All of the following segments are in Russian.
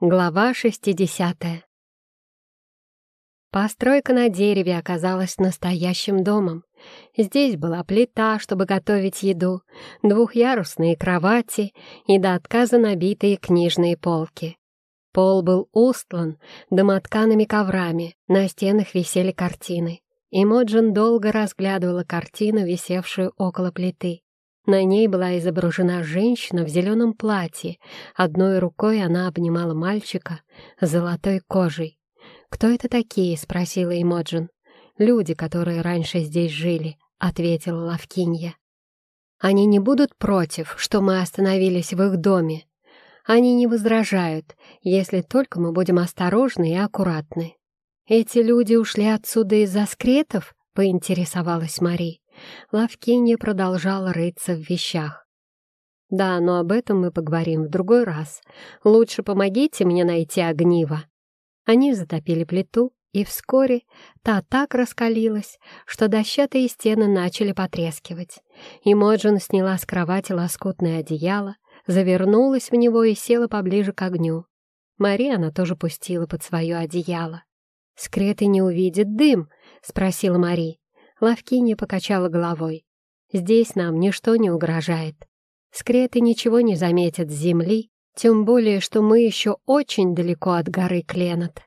Глава 60 Постройка на дереве оказалась настоящим домом. Здесь была плита, чтобы готовить еду, двухъярусные кровати и до отказа набитые книжные полки. Пол был устлан домоткаными коврами, на стенах висели картины. И Моджин долго разглядывала картину, висевшую около плиты. На ней была изображена женщина в зеленом платье. Одной рукой она обнимала мальчика золотой кожей. «Кто это такие?» — спросила Эмоджин. «Люди, которые раньше здесь жили», — ответила Лавкинья. «Они не будут против, что мы остановились в их доме. Они не возражают, если только мы будем осторожны и аккуратны». «Эти люди ушли отсюда из-за скретов?» — поинтересовалась Мари. Лавкинья продолжала рыться в вещах. «Да, но об этом мы поговорим в другой раз. Лучше помогите мне найти огниво». Они затопили плиту, и вскоре та так раскалилась, что дощатые стены начали потрескивать. И Моджин сняла с кровати лоскутное одеяло, завернулась в него и села поближе к огню. Мария она тоже пустила под свое одеяло. «Скреты не увидит дым?» — спросила Мари. Лавкинья покачала головой. «Здесь нам ничто не угрожает. Скреты ничего не заметят с земли, тем более, что мы еще очень далеко от горы Кленот.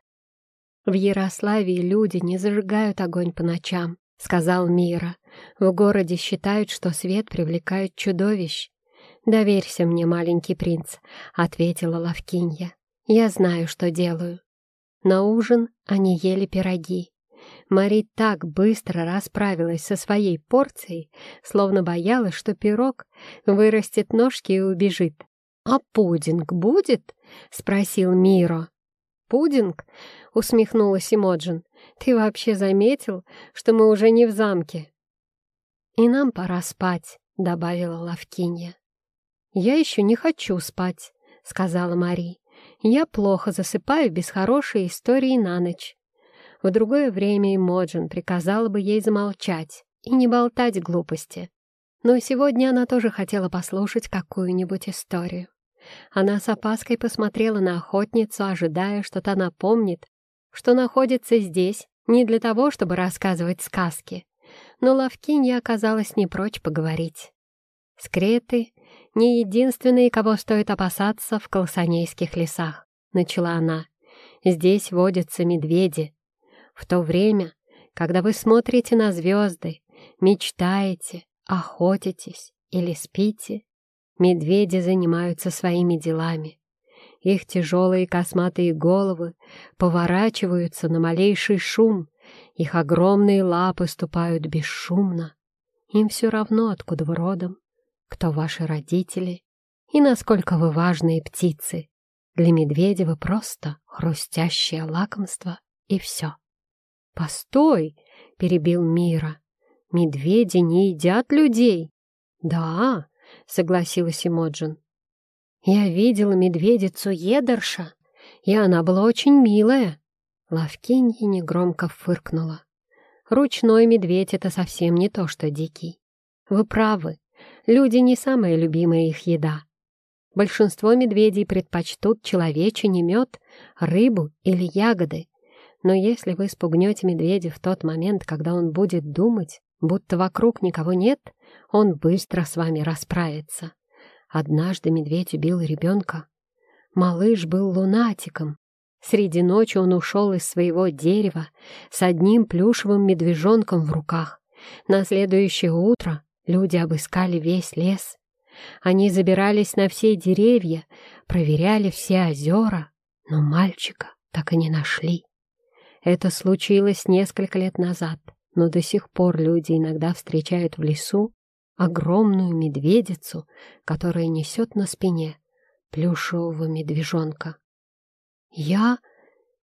В Ярославии люди не зажигают огонь по ночам», — сказал Мира. «В городе считают, что свет привлекает чудовищ». «Доверься мне, маленький принц», — ответила Лавкинья. «Я знаю, что делаю». На ужин они ели пироги. Мари так быстро расправилась со своей порцией, словно боялась, что пирог вырастет ножки и убежит. «А пудинг будет?» — спросил Миро. «Пудинг?» — усмехнулась Эмоджин. «Ты вообще заметил, что мы уже не в замке?» «И нам пора спать», — добавила Лавкинья. «Я еще не хочу спать», — сказала Мари. «Я плохо засыпаю без хорошей истории на ночь». В другое время Эмоджин приказала бы ей замолчать и не болтать глупости. Но сегодня она тоже хотела послушать какую-нибудь историю. Она с опаской посмотрела на охотницу, ожидая, что та напомнит, что находится здесь не для того, чтобы рассказывать сказки. Но Лавкинья оказалась не прочь поговорить. Скреты — не единственные, кого стоит опасаться в колсанейских лесах, — начала она. Здесь водятся медведи, в то время, когда вы смотрите на звезды, мечтаете, охотитесь или спите, медведи занимаются своими делами. Их тяжелые косматые головы поворачиваются на малейший шум, их огромные лапы ступают бесшумно. Им все равно, откуда вы родом, кто ваши родители и насколько вы важные птицы. Для медведя вы просто хрустящее лакомство и все. «Постой!» — перебил Мира. «Медведи не едят людей!» «Да!» — согласилась Эмоджин. «Я видела медведицу Едерша, и она была очень милая!» Лавкинья негромко фыркнула. «Ручной медведь — это совсем не то, что дикий. Вы правы, люди не самая любимая их еда. Большинство медведей предпочтут человечий мед, рыбу или ягоды, но если вы спугнете медведя в тот момент, когда он будет думать, будто вокруг никого нет, он быстро с вами расправится. Однажды медведь убил ребенка. Малыш был лунатиком. Среди ночи он ушел из своего дерева с одним плюшевым медвежонком в руках. На следующее утро люди обыскали весь лес. Они забирались на все деревья, проверяли все озера, но мальчика так и не нашли. Это случилось несколько лет назад, но до сих пор люди иногда встречают в лесу огромную медведицу, которая несет на спине плюшевого медвежонка. «Я...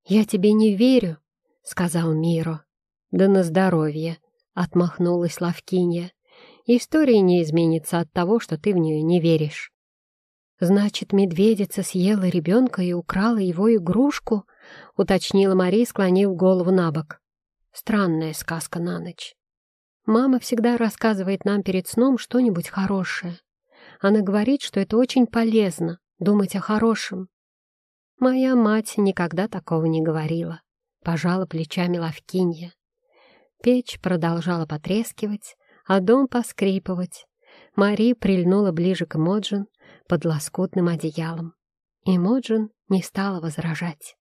я тебе не верю», — сказал Миро. «Да на здоровье», — отмахнулась Лавкинья. «История не изменится от того, что ты в нее не веришь». «Значит, медведица съела ребенка и украла его игрушку?» — уточнила Мария, склонив голову на бок. «Странная сказка на ночь. Мама всегда рассказывает нам перед сном что-нибудь хорошее. Она говорит, что это очень полезно — думать о хорошем. Моя мать никогда такого не говорила. Пожала плечами Лавкинья. Печь продолжала потрескивать, а дом поскрипывать. Мари прильнула ближе к Моджин под лоскутным одеялом. И Моджин не стала возражать.